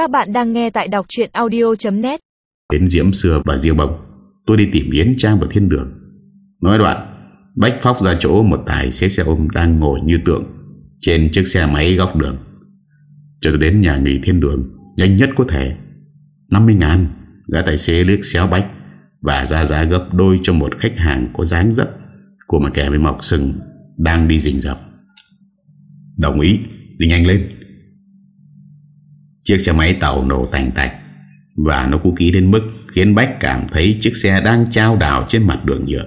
Các bạn đang nghe tại đọc chuyện audio.net Đến Diễm Xưa và Diêu bồng, Tôi đi tìm Yến Trang và thiên đường. Nói đoạn, Bách phóc ra chỗ một tài xế xe ôm đang ngồi như tượng Trên chiếc xe máy góc đường. Cho tôi đến nhà nghỉ thiên đường, Nhanh nhất có thể. 50 ngàn, Gã tài xế liếc xéo Bách Và ra giá gấp đôi cho một khách hàng có dáng dấp Của một kẻ với mọc sừng Đang đi rình rập. Đồng ý, Đi nhanh lên. Chiếc xe máy tàu nổ tành tạch. Và nó cú ký đến mức Khiến Bách cảm thấy chiếc xe đang trao đảo trên mặt đường nhựa.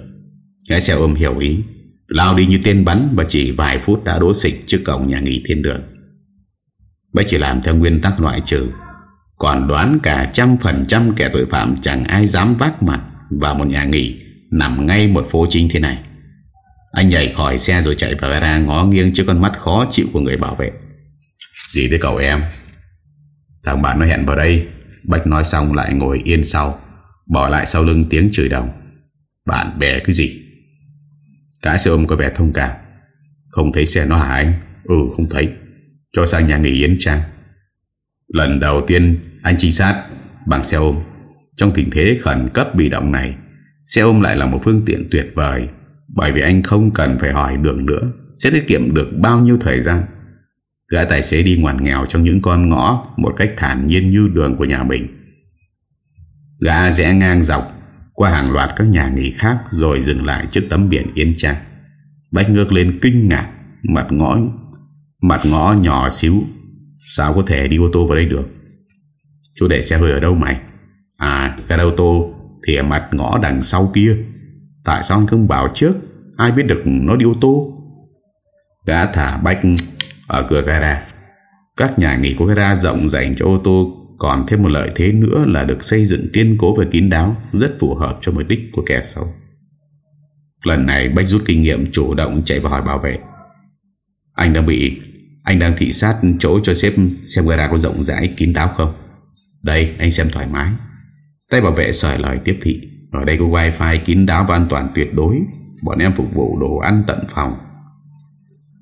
Cái xe ôm hiểu ý, Lao đi như tên bắn Và chỉ vài phút đã đỗ xịch trước cổng nhà nghỉ thiên đường. Bách chỉ làm theo nguyên tắc loại trừ, Còn đoán cả trăm phần trăm kẻ tội phạm Chẳng ai dám vác mặt Vào một nhà nghỉ Nằm ngay một phố chính thế này. Anh nhảy khỏi xe rồi chạy vào gara Ngó nghiêng trước con mắt khó chịu của người bảo vệ. Gì thế cậu em? Thằng bạn nó hẹn vào đây. Bách nói xong lại ngồi yên sau, Bỏ lại sau lưng tiếng chửi đồng. Bạn bè cái gì? Cả xe ôm có vẻ thông cảm. Không thấy xe nó hả anh? Ừ không thấy. Cho sang nhà nghỉ Yến Trang. Lần đầu tiên anh trinh sát Bằng xe ôm. Trong tình thế khẩn cấp bị động này, Xe ôm lại là một phương tiện tuyệt vời. Bởi vì anh không cần phải hỏi đường nữa. Sẽ tiết kiệm được bao nhiêu thời gian? Gã tài xế đi ngoằn nghèo trong những con ngõ Một cách thản nhiên như đường của nhà mình. Gã rẽ ngang dọc Qua hàng loạt các nhà nghỉ khác Rồi dừng lại trước tấm biển Yên Trang. Bách ngước lên kinh ngạc, Mặt ngõ Mặt ngõ nhỏ xíu. Sao có thể đi ô tô vào đây được? Chú để xe hơi ở đâu mày? À cái ô tô Thì ở mặt ngõ đằng sau kia. Tại sao anh không bảo trước? Ai biết được nó đi ô tô? Gã thả Bách ở cửa gara. Các nhà nghỉ của gara rộng dành cho ô tô, Còn thêm một lợi thế nữa là được xây dựng kiên cố và kín đáo, Rất phù hợp cho mục đích của kẻ xấu. Lần này, Bách rút kinh nghiệm chủ động chạy vào hỏi bảo vệ. Anh đang bị, Anh đang thị sát chỗ cho sếp Xem gara có rộng rãi, kín đáo không? Đây, anh xem thoải mái. Tay bảo vệ sởi lời tiếp thị. Ở đây có wifi kín đáo và an toàn tuyệt đối. Bọn em phục vụ đồ ăn tận phòng.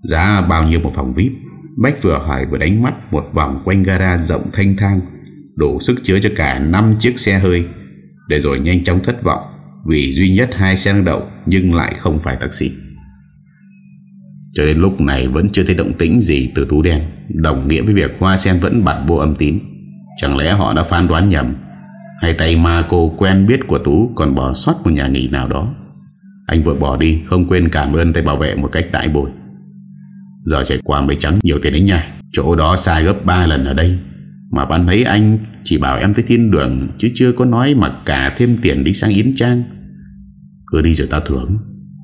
Giá bao nhiêu một phòng VIP? Bách vừa hỏi vừa đánh mắt Một vòng quanh gara rộng thanh thang, Đủ sức chứa cho cả 5 chiếc xe hơi. Để rồi nhanh chóng thất vọng Vì duy nhất hai xe năng đậu Nhưng lại không phải taxi. Cho đến lúc này Vẫn chưa thấy động tĩnh gì từ tú đen, Đồng nghĩa với việc Hoa Sen vẫn bật vô âm tín. Chẳng lẽ họ đã phán đoán nhầm? Hay tay ma cô quen biết của Tú Còn bỏ sót một nhà nghỉ nào đó? Anh vừa bỏ đi, Không quên cảm ơn tay bảo vệ một cách đại bồi Giờ chạy qua mới trắng nhiều tiền đấy nha. Chỗ đó sai gấp 3 lần ở đây. Mà ban thấy anh chỉ bảo em tới thiên đường, Chứ chưa có nói mà cả thêm tiền đi sang Yến Trang. Cứ đi rồi tao thưởng.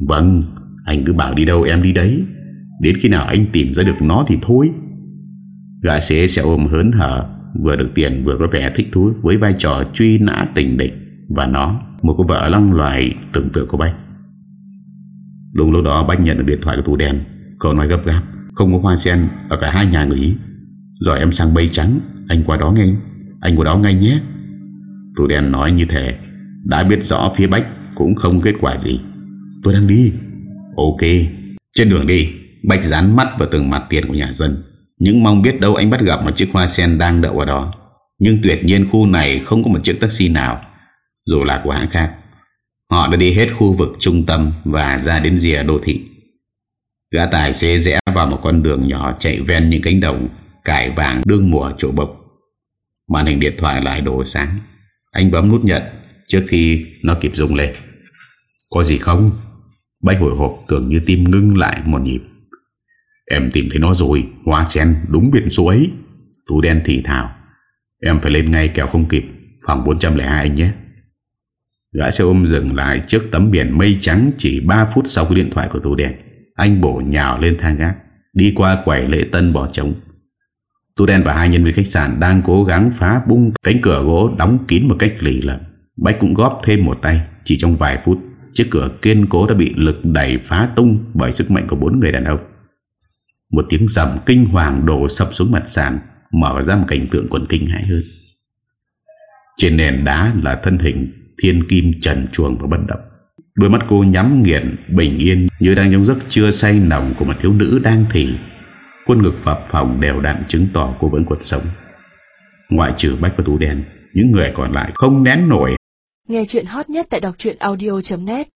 Vâng Anh cứ bảo đi đâu em đi đấy. Đến khi nào anh tìm ra được nó thì thôi. Gã xế sẽ ôm hớn hở, Vừa được tiền vừa có vẻ thích thú Với vai trò truy nã tình địch. Và nó, Một cô vợ lăng loài tưởng tượng của Bách Đúng lúc đó Bách nhận được điện thoại của tù đen. Cậu nói gấp gáp, Không có hoa sen ở cả hai nhà nghỉ. Rồi em sang bay trắng, Anh qua đó ngay Anh qua đó ngay nhé. Tôi đen nói như thế, Đã biết rõ phía Bách cũng không kết quả gì. Tôi đang đi. Ok, Trên đường đi, Bách dán mắt vào từng mặt tiền của nhà dân. Những mong biết đâu anh bắt gặp một chiếc hoa sen đang đậu ở đó. Nhưng tuyệt nhiên khu này không có một chiếc taxi nào, Dù là của hãng khác. Họ đã đi hết khu vực trung tâm Và ra đến rìa đô thị. Gã tài xế rẽ vào một con đường nhỏ chạy ven những cánh đồng cải vàng đương mùa chỗ bộc. Màn hình điện thoại lại đổ sáng. Anh bấm nút nhận trước khi nó kịp rung lên. Có gì không? Bách hồi hộp tưởng như tim ngưng lại một nhịp. Em tìm thấy nó rồi, hoa sen đúng biển số ấy. Tú đen thì thào. Em phải lên ngay kẻo không kịp, phòng 402 anh nhé. Gã xe ôm dừng lại trước tấm biển mây trắng chỉ 3 phút sau cái điện thoại của Tú đen. Anh bổ nhào lên thang gác, Đi qua quầy lễ tân bỏ trống. Tu đen và hai nhân viên khách sạn Đang cố gắng phá bung cánh cửa gỗ Đóng kín một cách lì lợm. Bách cũng góp thêm một tay, Chỉ trong vài phút, Chiếc cửa kiên cố đã bị lực đẩy phá tung Bởi sức mạnh của bốn người đàn ông. Một tiếng rầm kinh hoàng đổ sập xuống mặt sàn, Mở ra một cảnh tượng còn kinh hãi hơn. Trên nền đá là thân hình Thiên kim trần chuồng và bất động. Đôi mắt cô nhắm nghiền Bình yên, như đang trong giấc chưa say nồng Của một thiếu nữ đang thì. Quân ngực phập phòng đều đặn chứng tỏ cô vẫn cuộc sống. Ngoại trừ Bách và Tú Đen, Những người còn lại không nén nổi. Nghe chuyện hot nhất tại đọc audio.net